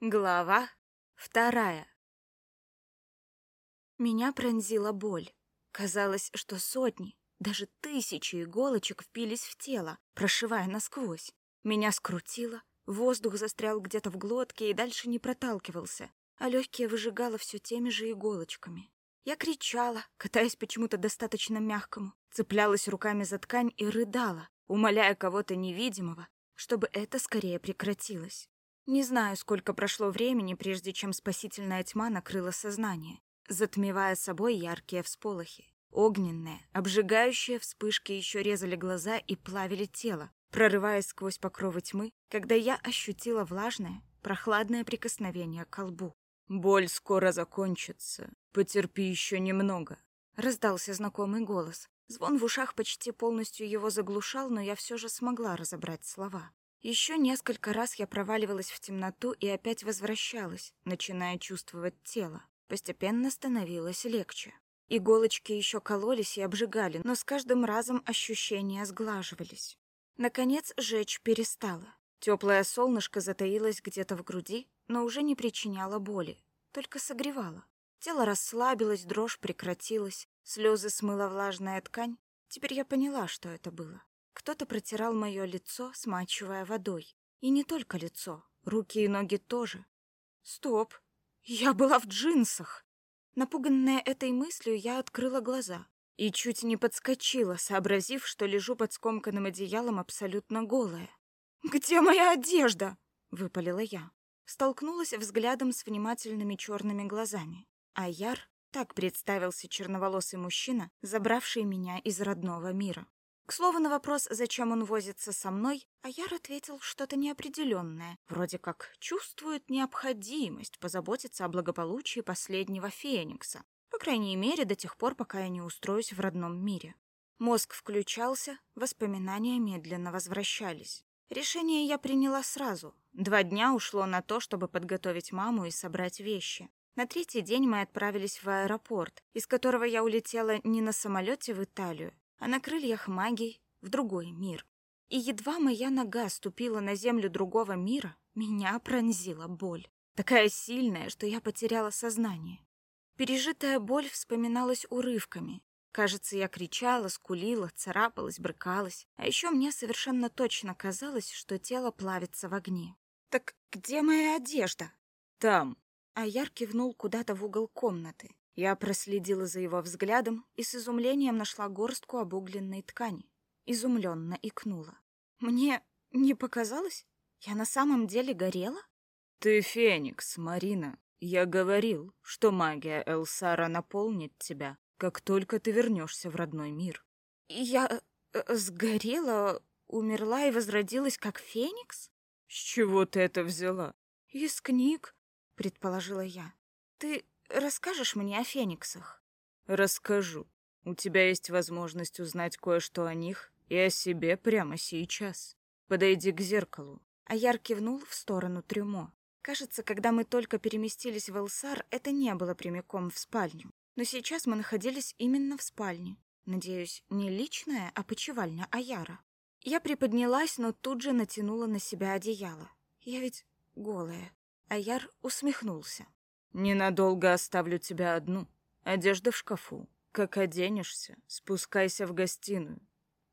Глава вторая. Меня пронзила боль. Казалось, что сотни, даже тысячи иголочек впились в тело, прошивая насквозь. Меня скрутило, воздух застрял где-то в глотке и дальше не проталкивался, а легкие выжигало все теми же иголочками. Я кричала, катаясь почему-то достаточно мягкому, цеплялась руками за ткань и рыдала, умоляя кого-то невидимого, чтобы это скорее прекратилось. Не знаю, сколько прошло времени, прежде чем спасительная тьма накрыла сознание, затмевая собой яркие всполохи. Огненные, обжигающие вспышки еще резали глаза и плавили тело, прорываясь сквозь покровы тьмы, когда я ощутила влажное, прохладное прикосновение к колбу. «Боль скоро закончится. Потерпи еще немного», — раздался знакомый голос. Звон в ушах почти полностью его заглушал, но я все же смогла разобрать слова. Еще несколько раз я проваливалась в темноту и опять возвращалась, начиная чувствовать тело. Постепенно становилось легче. Иголочки еще кололись и обжигали, но с каждым разом ощущения сглаживались. Наконец, жечь перестала. Теплое солнышко затаилось где-то в груди, но уже не причиняло боли, только согревало. Тело расслабилось, дрожь прекратилась, слезы смыла влажная ткань. Теперь я поняла, что это было. Кто-то протирал мое лицо, смачивая водой. И не только лицо, руки и ноги тоже. Стоп, я была в джинсах. Напуганная этой мыслью, я открыла глаза и чуть не подскочила, сообразив, что лежу под скомканным одеялом абсолютно голая. «Где моя одежда?» — выпалила я. Столкнулась взглядом с внимательными черными глазами. А Яр так представился черноволосый мужчина, забравший меня из родного мира. К слову, на вопрос, зачем он возится со мной, Аяр ответил что-то неопределенное, вроде как чувствует необходимость позаботиться о благополучии последнего Феникса, по крайней мере, до тех пор, пока я не устроюсь в родном мире. Мозг включался, воспоминания медленно возвращались. Решение я приняла сразу. Два дня ушло на то, чтобы подготовить маму и собрать вещи. На третий день мы отправились в аэропорт, из которого я улетела не на самолете в Италию, а на крыльях магии в другой мир. И едва моя нога ступила на землю другого мира, меня пронзила боль. Такая сильная, что я потеряла сознание. Пережитая боль вспоминалась урывками. Кажется, я кричала, скулила, царапалась, брыкалась. А еще мне совершенно точно казалось, что тело плавится в огне. «Так где моя одежда?» «Там». А Яр кивнул куда-то в угол комнаты. Я проследила за его взглядом и с изумлением нашла горстку обугленной ткани. Изумленно икнула. Мне не показалось? Я на самом деле горела? Ты феникс, Марина. Я говорил, что магия Элсара наполнит тебя, как только ты вернешься в родной мир. Я э, сгорела, умерла и возродилась как феникс? С чего ты это взяла? Из книг, предположила я. Ты расскажешь мне о фениксах? Расскажу. У тебя есть возможность узнать кое-что о них и о себе прямо сейчас. Подойди к зеркалу. Аяр кивнул в сторону трюмо. Кажется, когда мы только переместились в Элсар, это не было прямиком в спальню. Но сейчас мы находились именно в спальне. Надеюсь, не личная, а почевальня Аяра. Я приподнялась, но тут же натянула на себя одеяло. Я ведь голая. Аяр усмехнулся. Ненадолго оставлю тебя одну. Одежда в шкафу. Как оденешься, спускайся в гостиную.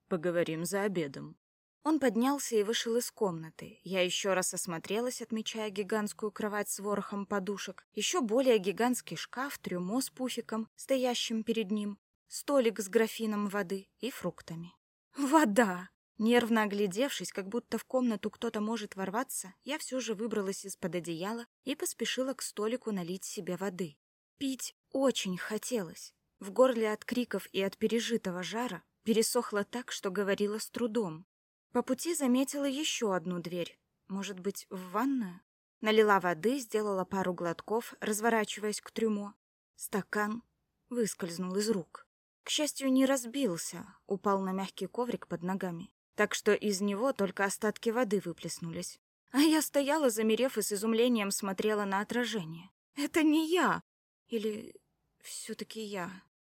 Поговорим за обедом. Он поднялся и вышел из комнаты. Я еще раз осмотрелась, отмечая гигантскую кровать с ворохом подушек, еще более гигантский шкаф, трюмо с пуфиком, стоящим перед ним, столик с графином воды и фруктами. Вода! Нервно оглядевшись, как будто в комнату кто-то может ворваться, я все же выбралась из-под одеяла и поспешила к столику налить себе воды. Пить очень хотелось. В горле от криков и от пережитого жара пересохло так, что говорила с трудом. По пути заметила еще одну дверь. Может быть, в ванную? Налила воды, сделала пару глотков, разворачиваясь к трюмо. Стакан выскользнул из рук. К счастью, не разбился, упал на мягкий коврик под ногами так что из него только остатки воды выплеснулись. А я стояла, замерев и с изумлением смотрела на отражение. Это не я! Или все таки я?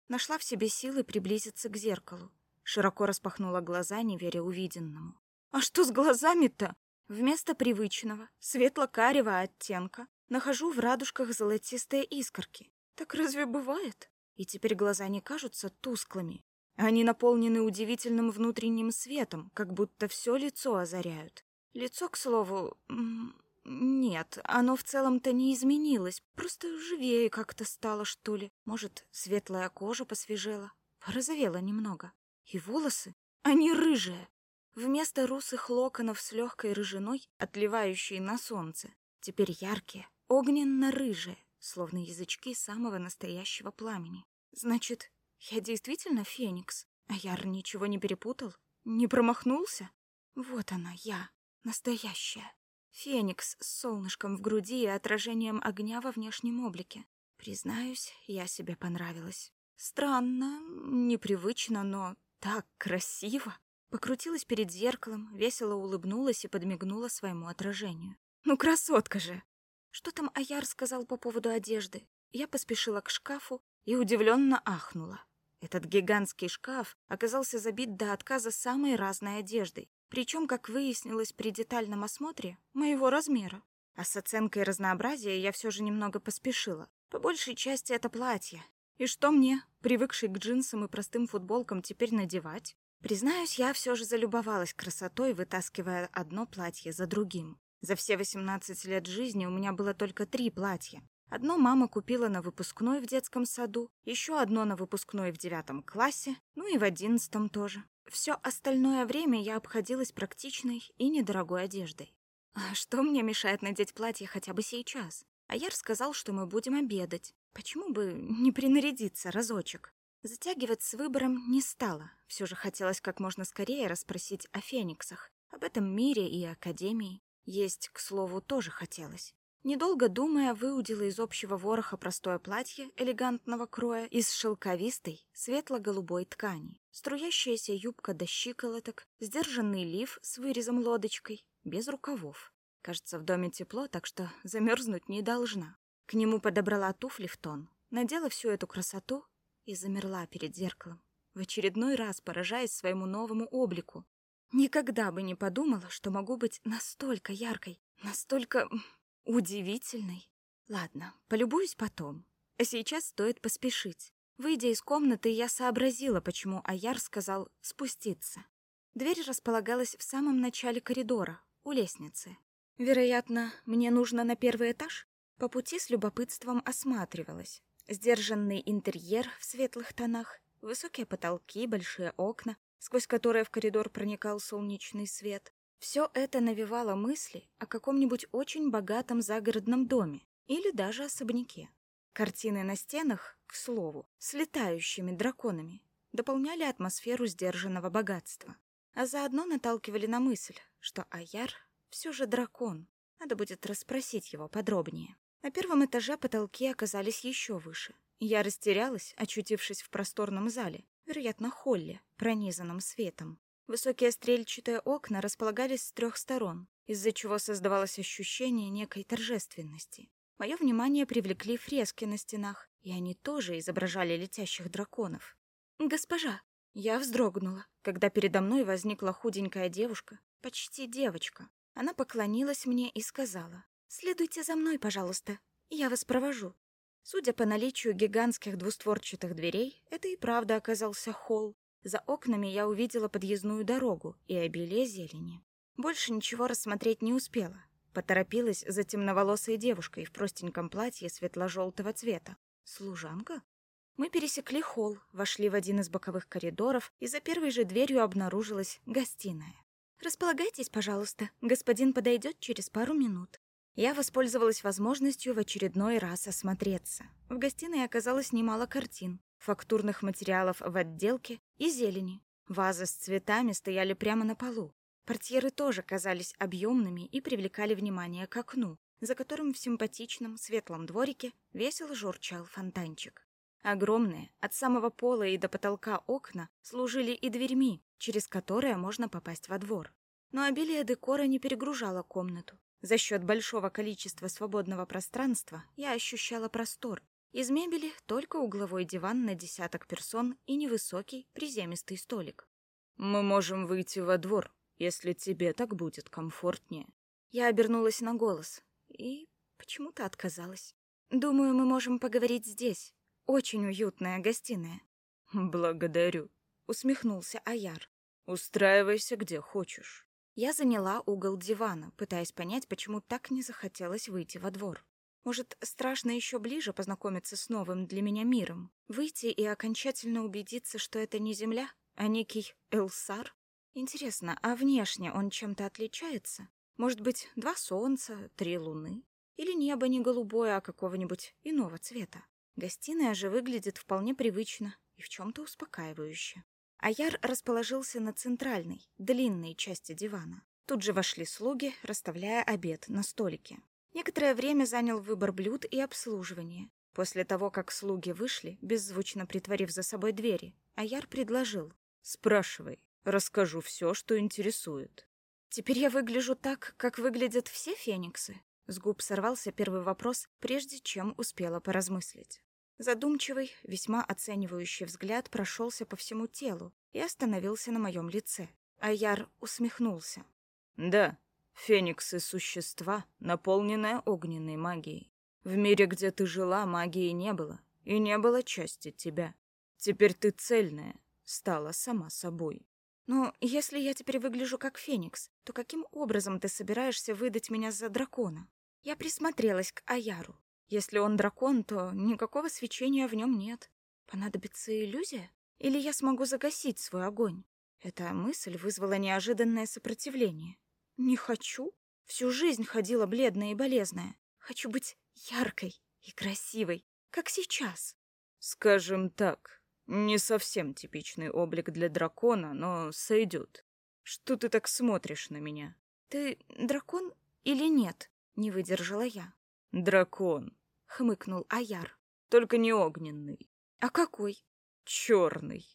Нашла в себе силы приблизиться к зеркалу. Широко распахнула глаза, не веря увиденному. А что с глазами-то? Вместо привычного, светло-карего оттенка нахожу в радужках золотистые искорки. Так разве бывает? И теперь глаза не кажутся тусклыми. Они наполнены удивительным внутренним светом, как будто все лицо озаряют. Лицо, к слову, нет, оно в целом-то не изменилось, просто живее как-то стало, что ли. Может, светлая кожа посвежела, порозовела немного. И волосы, они рыжие. Вместо русых локонов с легкой рыжиной, отливающей на солнце, теперь яркие, огненно-рыжие, словно язычки самого настоящего пламени. Значит, я действительно феникс, а Яр ничего не перепутал? Не промахнулся? Вот она, я, настоящая. Феникс с солнышком в груди и отражением огня во внешнем облике. Признаюсь, я себе понравилась. Странно, непривычно, но так красиво. Покрутилась перед зеркалом, весело улыбнулась и подмигнула своему отражению. Ну, красотка же! Что там Аяр сказал по поводу одежды? Я поспешила к шкафу и удивленно ахнула. Этот гигантский шкаф оказался забит до отказа самой разной одеждой. Причем, как выяснилось при детальном осмотре, моего размера. А с оценкой разнообразия я все же немного поспешила. По большей части это платье. И что мне, привыкшей к джинсам и простым футболкам, теперь надевать? Признаюсь, я все же залюбовалась красотой, вытаскивая одно платье за другим. За все 18 лет жизни у меня было только три платья. Одно мама купила на выпускной в детском саду, еще одно на выпускной в девятом классе, ну и в одиннадцатом тоже. Все остальное время я обходилась практичной и недорогой одеждой. А что мне мешает надеть платье хотя бы сейчас? Аяр сказал, что мы будем обедать. Почему бы не принарядиться разочек? Затягивать с выбором не стала. Все же хотелось как можно скорее расспросить о фениксах, об этом мире и академии. Есть, к слову, тоже хотелось. Недолго думая, выудила из общего вороха простое платье элегантного кроя из шелковистой, светло-голубой ткани. Струящаяся юбка до щиколоток, сдержанный лиф с вырезом лодочкой, без рукавов. Кажется, в доме тепло, так что замерзнуть не должна. К нему подобрала туфли в тон, надела всю эту красоту и замерла перед зеркалом, в очередной раз поражаясь своему новому облику. Никогда бы не подумала, что могу быть настолько яркой, настолько Удивительный. Ладно, полюбуюсь потом. А сейчас стоит поспешить. Выйдя из комнаты, я сообразила, почему Аяр сказал спуститься. Дверь располагалась в самом начале коридора, у лестницы. Вероятно, мне нужно на первый этаж? По пути с любопытством осматривалась. Сдержанный интерьер в светлых тонах, высокие потолки, большие окна, сквозь которые в коридор проникал солнечный свет, все это навевало мысли о каком-нибудь очень богатом загородном доме или даже особняке. Картины на стенах, к слову, с летающими драконами, дополняли атмосферу сдержанного богатства, а заодно наталкивали на мысль, что Аяр все же дракон. Надо будет расспросить его подробнее. На первом этаже потолки оказались еще выше. Я растерялась, очутившись в просторном зале, вероятно, холле, пронизанном светом. Высокие стрельчатые окна располагались с трех сторон, из-за чего создавалось ощущение некой торжественности. Мое внимание привлекли фрески на стенах, и они тоже изображали летящих драконов. «Госпожа!» Я вздрогнула, когда передо мной возникла худенькая девушка, почти девочка. Она поклонилась мне и сказала, «Следуйте за мной, пожалуйста, я вас провожу». Судя по наличию гигантских двустворчатых дверей, это и правда оказался холл, за окнами я увидела подъездную дорогу и обилие зелени. Больше ничего рассмотреть не успела. Поторопилась за темноволосой девушкой в простеньком платье светло-желтого цвета. Служанка? Мы пересекли холл, вошли в один из боковых коридоров, и за первой же дверью обнаружилась гостиная. «Располагайтесь, пожалуйста. Господин подойдет через пару минут». Я воспользовалась возможностью в очередной раз осмотреться. В гостиной оказалось немало картин фактурных материалов в отделке и зелени. Вазы с цветами стояли прямо на полу. Портьеры тоже казались объемными и привлекали внимание к окну, за которым в симпатичном светлом дворике весело журчал фонтанчик. Огромные, от самого пола и до потолка окна служили и дверьми, через которые можно попасть во двор. Но обилие декора не перегружало комнату. За счет большого количества свободного пространства я ощущала простор, из мебели только угловой диван на десяток персон и невысокий приземистый столик. «Мы можем выйти во двор, если тебе так будет комфортнее». Я обернулась на голос и почему-то отказалась. Думаю, мы можем поговорить здесь. Очень уютная гостиная. Благодарю, усмехнулся Аяр. Устраивайся где хочешь. Я заняла угол дивана, пытаясь понять, почему так не захотелось выйти во двор. Может, страшно еще ближе познакомиться с новым для меня миром, выйти и окончательно убедиться, что это не Земля, а некий Элсар? Интересно, а внешне он чем-то отличается? Может быть, два солнца, три луны? Или небо не голубое, а какого-нибудь иного цвета? Гостиная же выглядит вполне привычно и в чем-то успокаивающе. Аяр расположился на центральной, длинной части дивана. Тут же вошли слуги, расставляя обед на столике. Некоторое время занял выбор блюд и обслуживание. После того, как слуги вышли, беззвучно притворив за собой двери, Аяр предложил. «Спрашивай, расскажу все, что интересует». «Теперь я выгляжу так, как выглядят все фениксы?» С губ сорвался первый вопрос, прежде чем успела поразмыслить. Задумчивый, весьма оценивающий взгляд прошелся по всему телу и остановился на моем лице. Аяр усмехнулся. «Да, Фениксы — существа, наполненные огненной магией. В мире, где ты жила, магии не было, и не было части тебя. Теперь ты цельная, стала сама собой. Но если я теперь выгляжу как Феникс, то каким образом ты собираешься выдать меня за дракона? Я присмотрелась к Аяру. Если он дракон, то никакого свечения в нем нет. Понадобится иллюзия? Или я смогу загасить свой огонь? Эта мысль вызвала неожиданное сопротивление. Не хочу. Всю жизнь ходила бледная и болезная. Хочу быть яркой и красивой, как сейчас. Скажем так, не совсем типичный облик для дракона, но сойдет. Что ты так смотришь на меня? Ты дракон или нет? Не выдержала я. Дракон, хмыкнул Аяр. Только не огненный. А какой? Черный.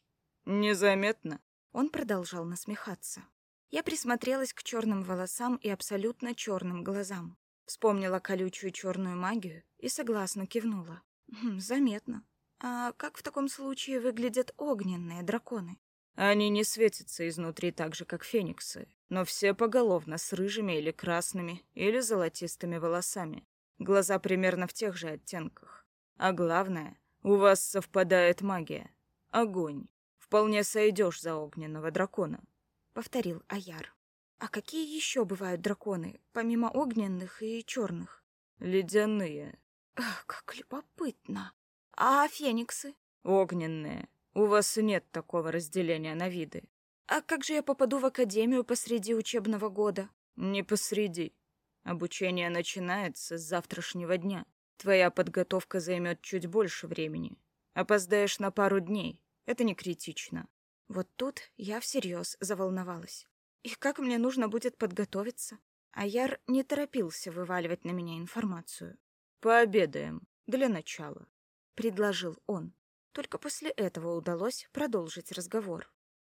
Незаметно? Он продолжал насмехаться. Я присмотрелась к черным волосам и абсолютно черным глазам. Вспомнила колючую черную магию и согласно кивнула. Хм, заметно. А как в таком случае выглядят огненные драконы? Они не светятся изнутри так же, как фениксы, но все поголовно с рыжими или красными, или золотистыми волосами. Глаза примерно в тех же оттенках. А главное, у вас совпадает магия. Огонь. Вполне сойдешь за огненного дракона. — повторил Аяр. «А какие еще бывают драконы, помимо огненных и черных?» «Ледяные». Ах, как любопытно. А фениксы?» «Огненные. У вас нет такого разделения на виды». «А как же я попаду в академию посреди учебного года?» «Не посреди. Обучение начинается с завтрашнего дня. Твоя подготовка займет чуть больше времени. Опоздаешь на пару дней. Это не критично. Вот тут я всерьез заволновалась. И как мне нужно будет подготовиться? А Яр не торопился вываливать на меня информацию. «Пообедаем, для начала», — предложил он. Только после этого удалось продолжить разговор.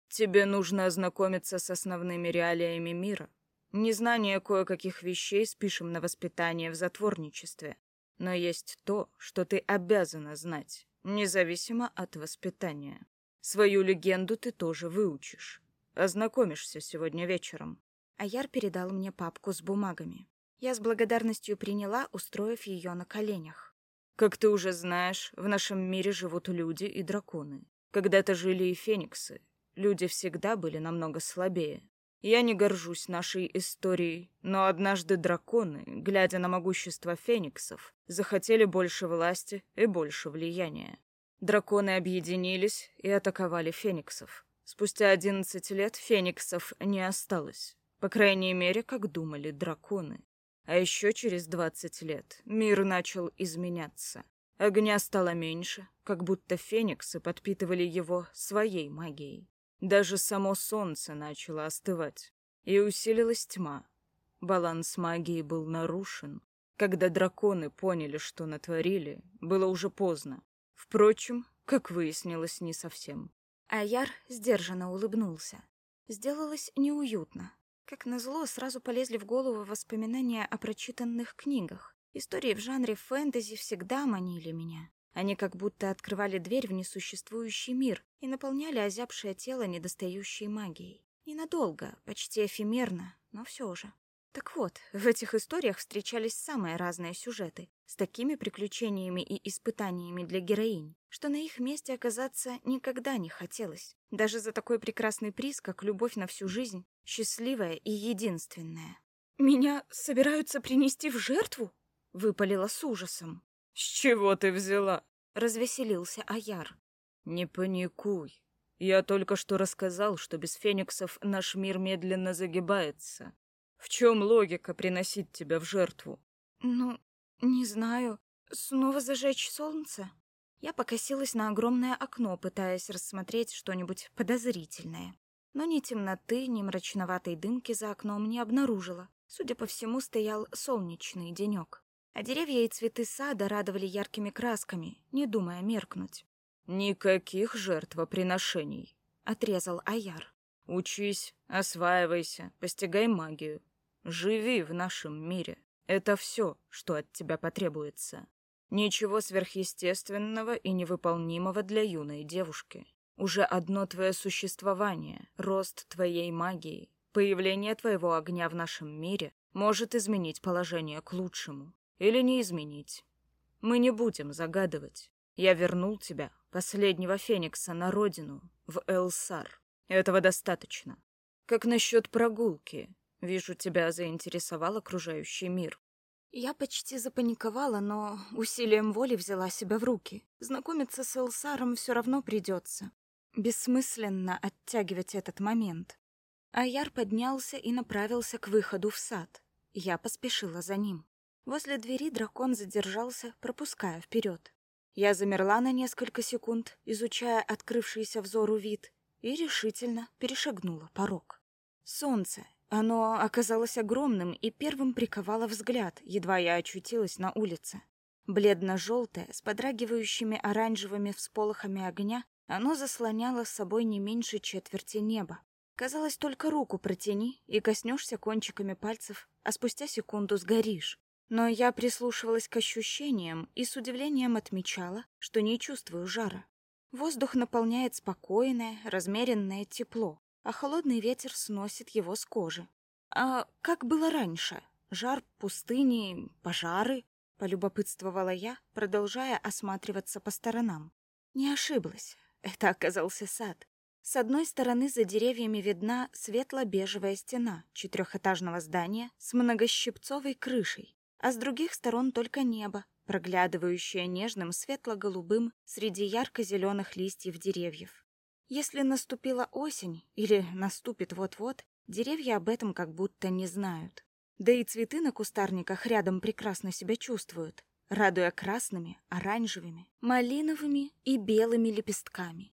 «Тебе нужно ознакомиться с основными реалиями мира. Незнание кое-каких вещей спишем на воспитание в затворничестве. Но есть то, что ты обязана знать, независимо от воспитания». Свою легенду ты тоже выучишь. Ознакомишься сегодня вечером. Аяр передал мне папку с бумагами. Я с благодарностью приняла, устроив ее на коленях. Как ты уже знаешь, в нашем мире живут люди и драконы. Когда-то жили и фениксы. Люди всегда были намного слабее. Я не горжусь нашей историей, но однажды драконы, глядя на могущество фениксов, захотели больше власти и больше влияния. Драконы объединились и атаковали фениксов. Спустя одиннадцать лет фениксов не осталось. По крайней мере, как думали драконы. А еще через двадцать лет мир начал изменяться. Огня стало меньше, как будто фениксы подпитывали его своей магией. Даже само солнце начало остывать. И усилилась тьма. Баланс магии был нарушен. Когда драконы поняли, что натворили, было уже поздно. Впрочем, как выяснилось, не совсем. Аяр сдержанно улыбнулся. Сделалось неуютно. Как назло, сразу полезли в голову воспоминания о прочитанных книгах. Истории в жанре фэнтези всегда манили меня. Они как будто открывали дверь в несуществующий мир и наполняли озябшее тело недостающей магией. Ненадолго, почти эфемерно, но все же. Так вот, в этих историях встречались самые разные сюжеты, с такими приключениями и испытаниями для героинь, что на их месте оказаться никогда не хотелось. Даже за такой прекрасный приз, как любовь на всю жизнь, счастливая и единственная. «Меня собираются принести в жертву?» — выпалила с ужасом. «С чего ты взяла?» — развеселился Аяр. «Не паникуй. Я только что рассказал, что без фениксов наш мир медленно загибается. В чем логика приносить тебя в жертву? Ну, не знаю. Снова зажечь солнце? Я покосилась на огромное окно, пытаясь рассмотреть что-нибудь подозрительное. Но ни темноты, ни мрачноватой дымки за окном не обнаружила. Судя по всему, стоял солнечный денек. А деревья и цветы сада радовали яркими красками, не думая меркнуть. «Никаких жертвоприношений», — отрезал Аяр. «Учись, осваивайся, постигай магию. Живи в нашем мире. Это все, что от тебя потребуется. Ничего сверхъестественного и невыполнимого для юной девушки. Уже одно твое существование, рост твоей магии, появление твоего огня в нашем мире может изменить положение к лучшему. Или не изменить. Мы не будем загадывать. Я вернул тебя, последнего феникса, на родину, в Элсар. Этого достаточно. Как насчет прогулки? Вижу, тебя заинтересовал окружающий мир. Я почти запаниковала, но усилием воли взяла себя в руки. Знакомиться с Элсаром все равно придется. Бессмысленно оттягивать этот момент. Аяр поднялся и направился к выходу в сад. Я поспешила за ним. Возле двери дракон задержался, пропуская вперед. Я замерла на несколько секунд, изучая открывшийся взору вид, и решительно перешагнула порог. Солнце, оно оказалось огромным и первым приковало взгляд, едва я очутилась на улице. Бледно-желтое, с подрагивающими оранжевыми всполохами огня, оно заслоняло с собой не меньше четверти неба. Казалось, только руку протяни и коснешься кончиками пальцев, а спустя секунду сгоришь. Но я прислушивалась к ощущениям и с удивлением отмечала, что не чувствую жара. Воздух наполняет спокойное, размеренное тепло, а холодный ветер сносит его с кожи. А как было раньше? Жар пустыни, пожары? Полюбопытствовала я, продолжая осматриваться по сторонам. Не ошиблась. Это оказался сад. С одной стороны за деревьями видна светло-бежевая стена четырехэтажного здания с многощипцовой крышей, а с других сторон только небо, проглядывающее нежным светло-голубым среди ярко-зеленых листьев деревьев. Если наступила осень или наступит вот-вот, деревья об этом как будто не знают. Да и цветы на кустарниках рядом прекрасно себя чувствуют, радуя красными, оранжевыми, малиновыми и белыми лепестками.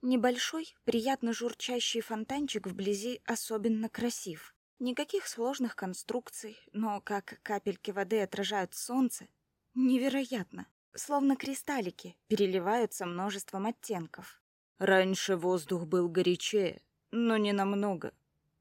Небольшой, приятно журчащий фонтанчик вблизи особенно красив. Никаких сложных конструкций, но как капельки воды отражают солнце, невероятно. Словно кристаллики переливаются множеством оттенков. Раньше воздух был горячее, но не намного.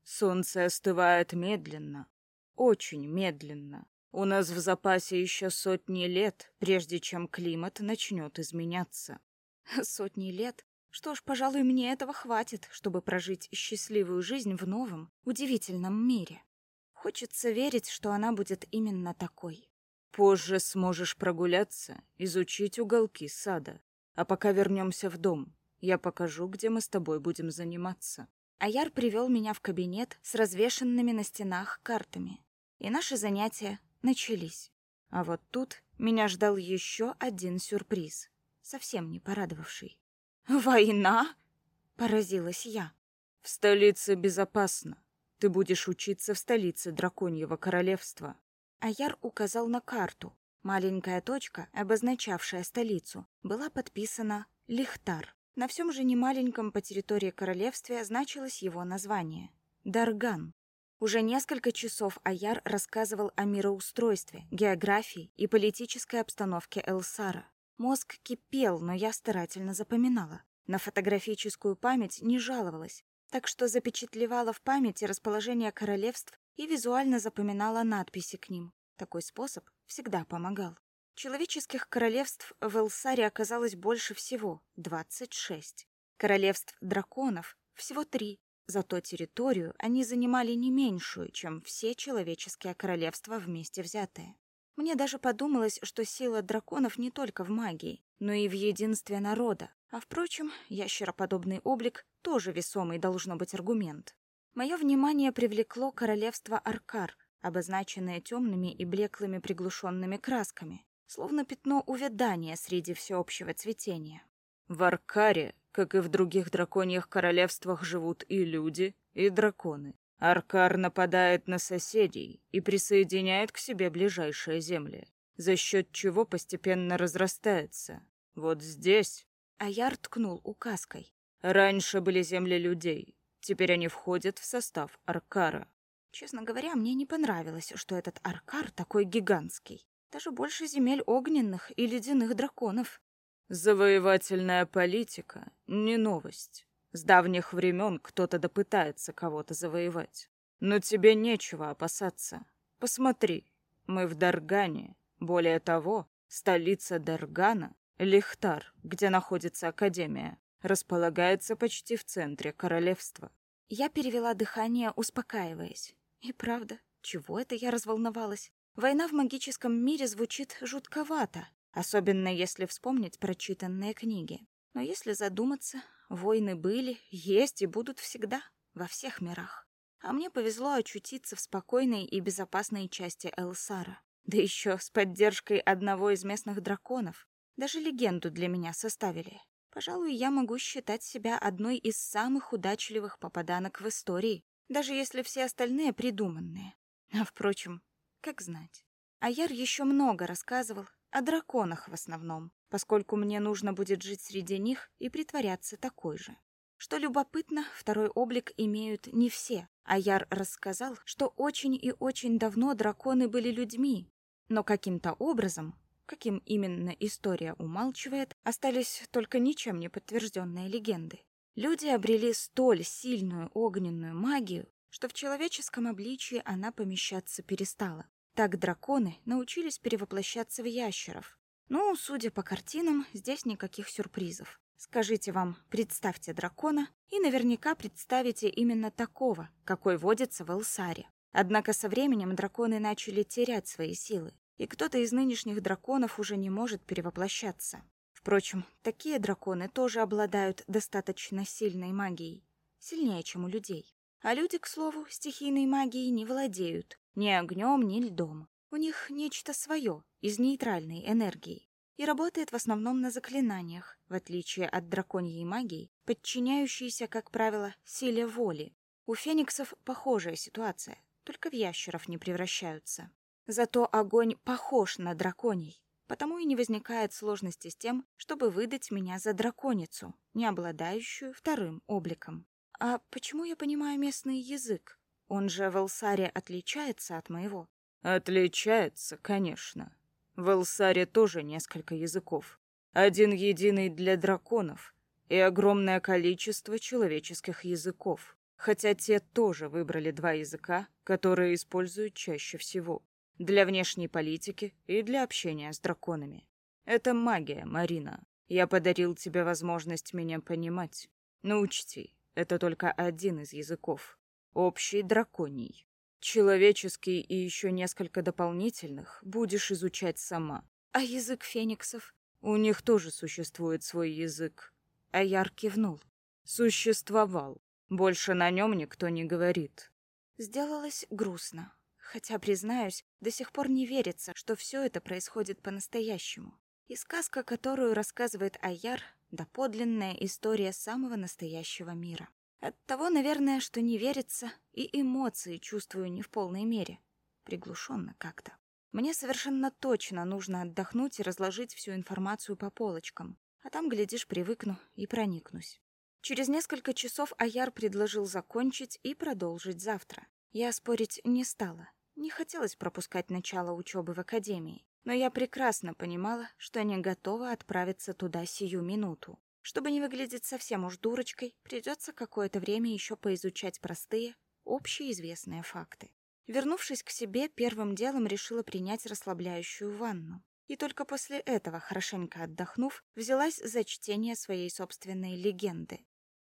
Солнце остывает медленно, очень медленно. У нас в запасе еще сотни лет, прежде чем климат начнет изменяться. Сотни лет? Что ж, пожалуй, мне этого хватит, чтобы прожить счастливую жизнь в новом, удивительном мире. Хочется верить, что она будет именно такой. Позже сможешь прогуляться, изучить уголки сада. А пока вернемся в дом. Я покажу, где мы с тобой будем заниматься. Аяр привел меня в кабинет с развешенными на стенах картами. И наши занятия начались. А вот тут меня ждал еще один сюрприз, совсем не порадовавший. «Война?» — поразилась я. «В столице безопасно. Ты будешь учиться в столице Драконьего Королевства». Аяр указал на карту. Маленькая точка, обозначавшая столицу, была подписана «Лихтар». На всем же немаленьком по территории королевстве значилось его название — Дарган. Уже несколько часов Аяр рассказывал о мироустройстве, географии и политической обстановке Элсара. Мозг кипел, но я старательно запоминала. На фотографическую память не жаловалась, так что запечатлевала в памяти расположение королевств и визуально запоминала надписи к ним. Такой способ всегда помогал. Человеческих королевств в Элсаре оказалось больше всего — 26. Королевств драконов — всего три, Зато территорию они занимали не меньшую, чем все человеческие королевства вместе взятые. Мне даже подумалось, что сила драконов не только в магии, но и в единстве народа. А впрочем, ящероподобный облик тоже весомый должно быть аргумент. Мое внимание привлекло королевство Аркар, обозначенное темными и блеклыми приглушенными красками, словно пятно увядания среди всеобщего цветения. В Аркаре, как и в других драконьих королевствах, живут и люди, и драконы. Аркар нападает на соседей и присоединяет к себе ближайшие земли, за счет чего постепенно разрастается. Вот здесь... Аяр ткнул указкой. Раньше были земли людей, теперь они входят в состав Аркара. Честно говоря, мне не понравилось, что этот Аркар такой гигантский. Даже больше земель огненных и ледяных драконов. Завоевательная политика — не новость. С давних времен кто-то допытается кого-то завоевать. Но тебе нечего опасаться. Посмотри, мы в Даргане. Более того, столица Даргана, Лихтар, где находится Академия, располагается почти в центре королевства. Я перевела дыхание, успокаиваясь. И правда, чего это я разволновалась? Война в магическом мире звучит жутковато, особенно если вспомнить прочитанные книги. Но если задуматься, Войны были, есть и будут всегда, во всех мирах. А мне повезло очутиться в спокойной и безопасной части Элсара. Да еще с поддержкой одного из местных драконов. Даже легенду для меня составили. Пожалуй, я могу считать себя одной из самых удачливых попаданок в истории, даже если все остальные придуманные. А впрочем, как знать. Аяр еще много рассказывал, о драконах в основном, поскольку мне нужно будет жить среди них и притворяться такой же. Что любопытно, второй облик имеют не все. А Яр рассказал, что очень и очень давно драконы были людьми, но каким-то образом, каким именно история умалчивает, остались только ничем не подтвержденные легенды. Люди обрели столь сильную огненную магию, что в человеческом обличии она помещаться перестала. Так драконы научились перевоплощаться в ящеров. Ну, судя по картинам, здесь никаких сюрпризов. Скажите вам, представьте дракона, и наверняка представите именно такого, какой водится в Элсаре. Однако со временем драконы начали терять свои силы, и кто-то из нынешних драконов уже не может перевоплощаться. Впрочем, такие драконы тоже обладают достаточно сильной магией, сильнее, чем у людей. А люди, к слову, стихийной магией не владеют, ни огнем, ни льдом. У них нечто свое, из нейтральной энергии. И работает в основном на заклинаниях, в отличие от драконьей магии, подчиняющейся, как правило, силе воли. У фениксов похожая ситуация, только в ящеров не превращаются. Зато огонь похож на драконий, потому и не возникает сложности с тем, чтобы выдать меня за драконицу, не обладающую вторым обликом. А почему я понимаю местный язык? Он же в Элсаре отличается от моего. Отличается, конечно. В Элсаре тоже несколько языков. Один единый для драконов и огромное количество человеческих языков. Хотя те тоже выбрали два языка, которые используют чаще всего. Для внешней политики и для общения с драконами. Это магия, Марина. Я подарил тебе возможность меня понимать. Но учти, это только один из языков. Общий драконий. Человеческий и еще несколько дополнительных будешь изучать сама. А язык фениксов? У них тоже существует свой язык. Аяр кивнул. Существовал. Больше на нем никто не говорит. Сделалось грустно. Хотя, признаюсь, до сих пор не верится, что все это происходит по-настоящему. И сказка, которую рассказывает Аяр, доподлинная история самого настоящего мира. От того, наверное, что не верится, и эмоции чувствую не в полной мере. Приглушенно как-то. Мне совершенно точно нужно отдохнуть и разложить всю информацию по полочкам. А там, глядишь, привыкну и проникнусь. Через несколько часов Аяр предложил закончить и продолжить завтра. Я спорить не стала. Не хотелось пропускать начало учебы в академии. Но я прекрасно понимала, что не готова отправиться туда сию минуту. Чтобы не выглядеть совсем уж дурочкой, придется какое-то время еще поизучать простые, общеизвестные факты. Вернувшись к себе, первым делом решила принять расслабляющую ванну. И только после этого, хорошенько отдохнув, взялась за чтение своей собственной легенды.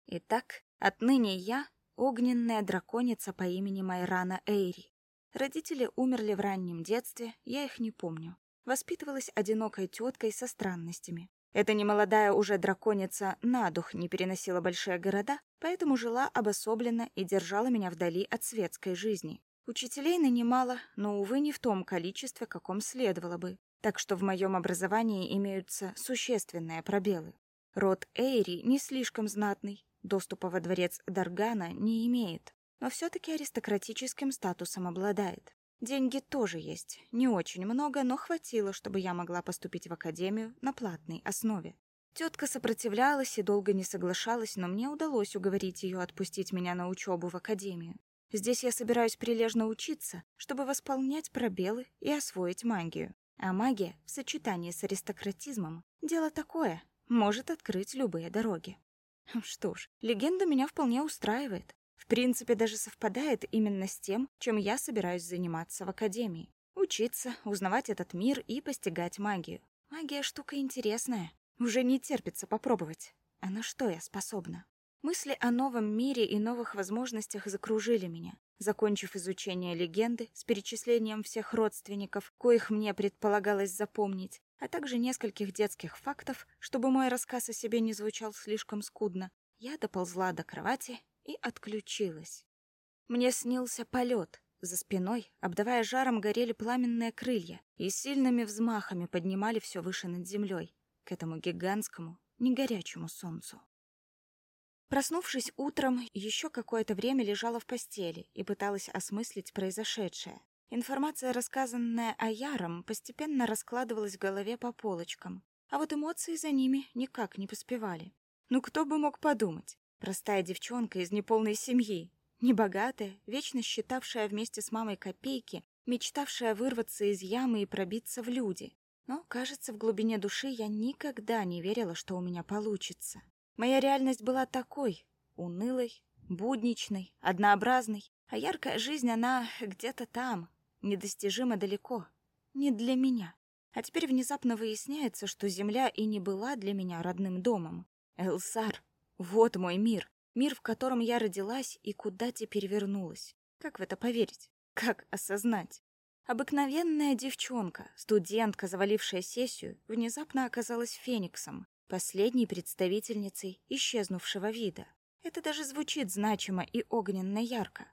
Итак, отныне я огненная драконица по имени Майрана Эйри. Родители умерли в раннем детстве, я их не помню. Воспитывалась одинокой теткой со странностями. Эта немолодая уже драконица на дух не переносила большие города, поэтому жила обособленно и держала меня вдали от светской жизни. Учителей нанимала, но, увы, не в том количестве, каком следовало бы. Так что в моем образовании имеются существенные пробелы. Род Эйри не слишком знатный, доступа во дворец Даргана не имеет, но все-таки аристократическим статусом обладает. Деньги тоже есть, не очень много, но хватило, чтобы я могла поступить в академию на платной основе. Тетка сопротивлялась и долго не соглашалась, но мне удалось уговорить ее отпустить меня на учебу в академию. Здесь я собираюсь прилежно учиться, чтобы восполнять пробелы и освоить магию. А магия в сочетании с аристократизмом — дело такое, может открыть любые дороги. Что ж, легенда меня вполне устраивает. В принципе, даже совпадает именно с тем, чем я собираюсь заниматься в академии. Учиться, узнавать этот мир и постигать магию. Магия штука интересная. Уже не терпится попробовать. А на что я способна? Мысли о новом мире и новых возможностях закружили меня. Закончив изучение легенды с перечислением всех родственников, коих мне предполагалось запомнить, а также нескольких детских фактов, чтобы мой рассказ о себе не звучал слишком скудно, я доползла до кровати и отключилась. Мне снился полет. За спиной, обдавая жаром, горели пламенные крылья и сильными взмахами поднимали все выше над землей, к этому гигантскому, негорячему солнцу. Проснувшись утром, еще какое-то время лежала в постели и пыталась осмыслить произошедшее. Информация, рассказанная о Яром, постепенно раскладывалась в голове по полочкам, а вот эмоции за ними никак не поспевали. Ну кто бы мог подумать? Простая девчонка из неполной семьи, небогатая, вечно считавшая вместе с мамой копейки, мечтавшая вырваться из ямы и пробиться в люди. Но, кажется, в глубине души я никогда не верила, что у меня получится. Моя реальность была такой, унылой, будничной, однообразной, а яркая жизнь, она где-то там, недостижимо далеко, не для меня. А теперь внезапно выясняется, что земля и не была для меня родным домом. Элсар вот мой мир. Мир, в котором я родилась и куда теперь вернулась. Как в это поверить? Как осознать? Обыкновенная девчонка, студентка, завалившая сессию, внезапно оказалась фениксом, последней представительницей исчезнувшего вида. Это даже звучит значимо и огненно ярко.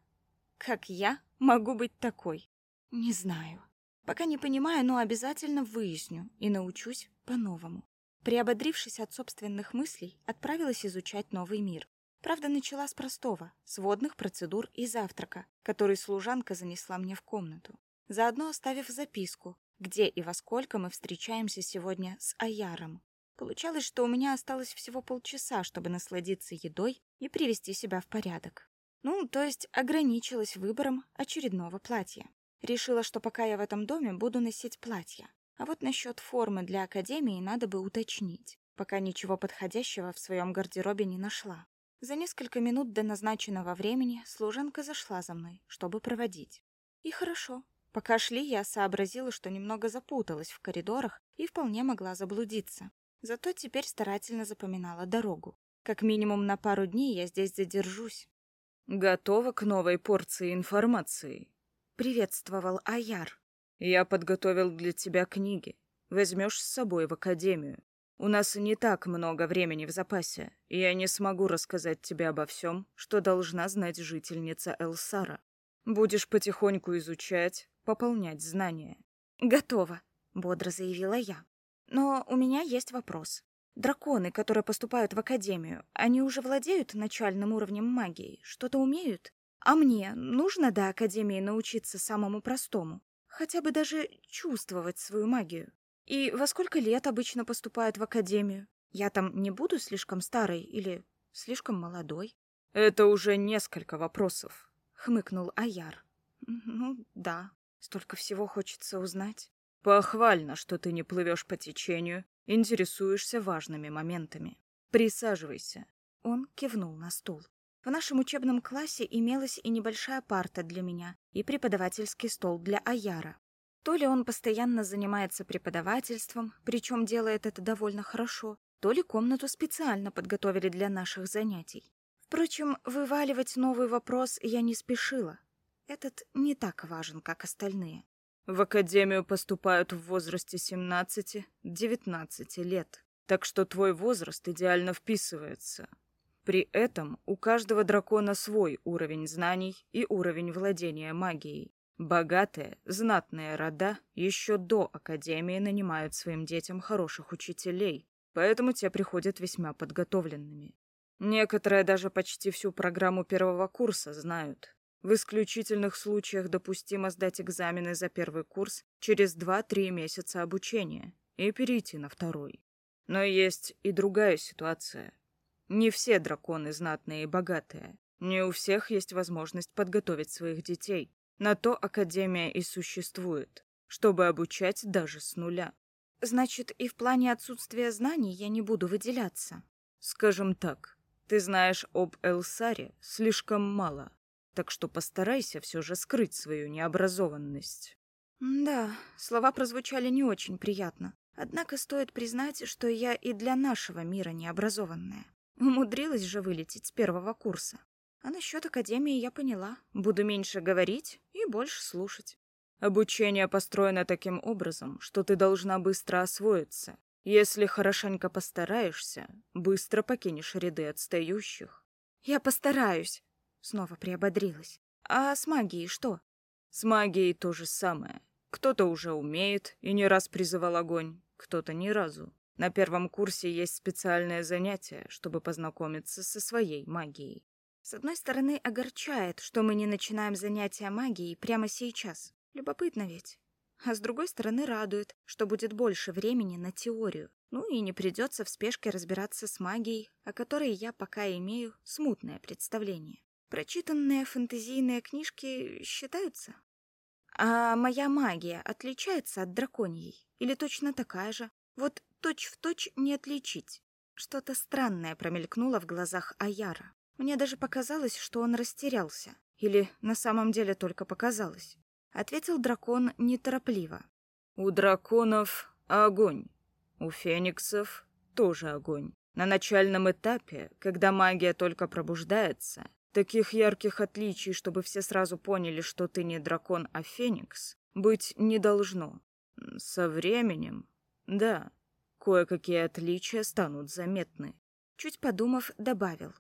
Как я могу быть такой? Не знаю. Пока не понимаю, но обязательно выясню и научусь по-новому. Приободрившись от собственных мыслей, отправилась изучать новый мир. Правда, начала с простого, с водных процедур и завтрака, который служанка занесла мне в комнату. Заодно оставив записку, где и во сколько мы встречаемся сегодня с Аяром. Получалось, что у меня осталось всего полчаса, чтобы насладиться едой и привести себя в порядок. Ну, то есть ограничилась выбором очередного платья. Решила, что пока я в этом доме, буду носить платья. А вот насчет формы для академии надо бы уточнить, пока ничего подходящего в своем гардеробе не нашла. За несколько минут до назначенного времени служанка зашла за мной, чтобы проводить. И хорошо. Пока шли, я сообразила, что немного запуталась в коридорах и вполне могла заблудиться. Зато теперь старательно запоминала дорогу. Как минимум на пару дней я здесь задержусь. «Готова к новой порции информации?» — приветствовал Аяр. Я подготовил для тебя книги. Возьмешь с собой в академию. У нас не так много времени в запасе, и я не смогу рассказать тебе обо всем, что должна знать жительница Элсара. Будешь потихоньку изучать, пополнять знания. Готово, бодро заявила я. Но у меня есть вопрос. Драконы, которые поступают в академию, они уже владеют начальным уровнем магии, что-то умеют? А мне нужно до академии научиться самому простому? Хотя бы даже чувствовать свою магию. И во сколько лет обычно поступают в академию? Я там не буду слишком старой или слишком молодой? Это уже несколько вопросов, хмыкнул Аяр. Ну, да, столько всего хочется узнать. Похвально, что ты не плывешь по течению, интересуешься важными моментами. Присаживайся. Он кивнул на стул. В нашем учебном классе имелась и небольшая парта для меня, и преподавательский стол для Аяра. То ли он постоянно занимается преподавательством, причем делает это довольно хорошо, то ли комнату специально подготовили для наших занятий. Впрочем, вываливать новый вопрос я не спешила. Этот не так важен, как остальные. В академию поступают в возрасте 17-19 лет, так что твой возраст идеально вписывается. При этом у каждого дракона свой уровень знаний и уровень владения магией. Богатые, знатные рода еще до Академии нанимают своим детям хороших учителей, поэтому те приходят весьма подготовленными. Некоторые даже почти всю программу первого курса знают. В исключительных случаях допустимо сдать экзамены за первый курс через 2-3 месяца обучения и перейти на второй. Но есть и другая ситуация. Не все драконы знатные и богатые. Не у всех есть возможность подготовить своих детей. На то Академия и существует, чтобы обучать даже с нуля. Значит, и в плане отсутствия знаний я не буду выделяться. Скажем так, ты знаешь об Элсаре слишком мало, так что постарайся все же скрыть свою необразованность. Да, слова прозвучали не очень приятно. Однако стоит признать, что я и для нашего мира необразованная. Умудрилась же вылететь с первого курса. А насчет академии я поняла. Буду меньше говорить и больше слушать. Обучение построено таким образом, что ты должна быстро освоиться. Если хорошенько постараешься, быстро покинешь ряды отстающих. Я постараюсь. Снова приободрилась. А с магией что? С магией то же самое. Кто-то уже умеет и не раз призывал огонь, кто-то ни разу. На первом курсе есть специальное занятие, чтобы познакомиться со своей магией. С одной стороны, огорчает, что мы не начинаем занятия магией прямо сейчас. Любопытно ведь. А с другой стороны, радует, что будет больше времени на теорию. Ну и не придется в спешке разбираться с магией, о которой я пока имею смутное представление. Прочитанные фэнтезийные книжки считаются? А моя магия отличается от драконьей? Или точно такая же? Вот точь-в-точь точь не отличить. Что-то странное промелькнуло в глазах Аяра. Мне даже показалось, что он растерялся. Или на самом деле только показалось. Ответил дракон неторопливо. У драконов огонь. У фениксов тоже огонь. На начальном этапе, когда магия только пробуждается, таких ярких отличий, чтобы все сразу поняли, что ты не дракон, а феникс, быть не должно. Со временем, да, кое-какие отличия станут заметны. Чуть подумав, добавил.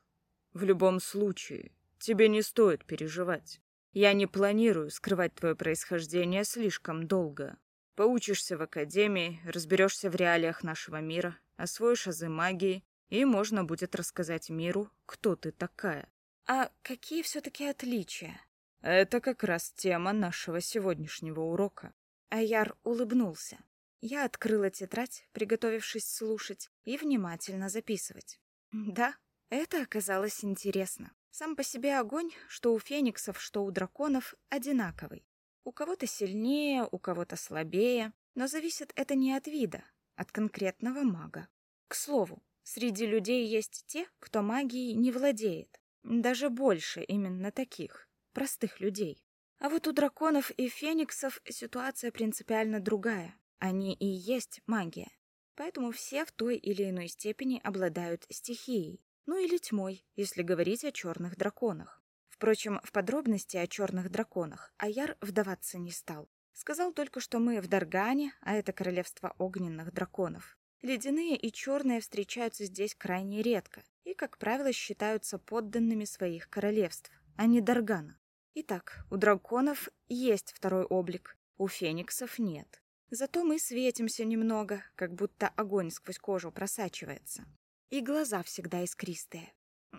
В любом случае, тебе не стоит переживать. Я не планирую скрывать твое происхождение слишком долго. Поучишься в академии, разберешься в реалиях нашего мира, освоишь азы магии, и можно будет рассказать миру, кто ты такая. А какие все-таки отличия? Это как раз тема нашего сегодняшнего урока. Аяр улыбнулся. Я открыла тетрадь, приготовившись слушать и внимательно записывать. Да, это оказалось интересно. Сам по себе огонь, что у фениксов, что у драконов, одинаковый. У кого-то сильнее, у кого-то слабее, но зависит это не от вида, от конкретного мага. К слову, среди людей есть те, кто магией не владеет. Даже больше именно таких, простых людей. А вот у драконов и фениксов ситуация принципиально другая. Они и есть магия. Поэтому все в той или иной степени обладают стихией. Ну или тьмой, если говорить о черных драконах. Впрочем, в подробности о черных драконах Аяр вдаваться не стал. Сказал только, что мы в Даргане, а это королевство огненных драконов. Ледяные и черные встречаются здесь крайне редко и, как правило, считаются подданными своих королевств, а не Даргана. Итак, у драконов есть второй облик, у фениксов нет. Зато мы светимся немного, как будто огонь сквозь кожу просачивается. И глаза всегда искристые.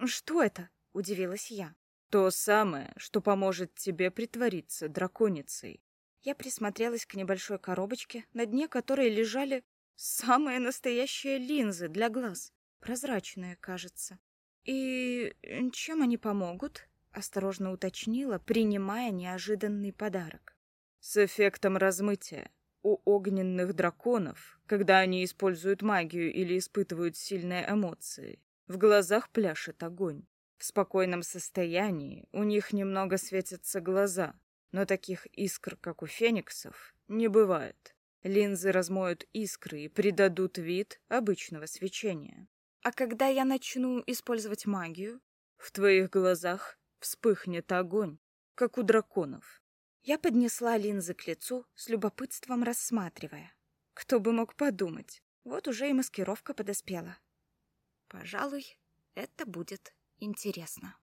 «Что это?» — удивилась я. «То самое, что поможет тебе притвориться драконицей». Я присмотрелась к небольшой коробочке, на дне которой лежали самые настоящие линзы для глаз. Прозрачные, кажется. «И чем они помогут?» — осторожно уточнила, принимая неожиданный подарок. «С эффектом размытия у огненных драконов, когда они используют магию или испытывают сильные эмоции, в глазах пляшет огонь. В спокойном состоянии у них немного светятся глаза, но таких искр, как у фениксов, не бывает. Линзы размоют искры и придадут вид обычного свечения. А когда я начну использовать магию? В твоих глазах вспыхнет огонь, как у драконов. Я поднесла линзы к лицу, с любопытством рассматривая. Кто бы мог подумать, вот уже и маскировка подоспела. Пожалуй, это будет интересно.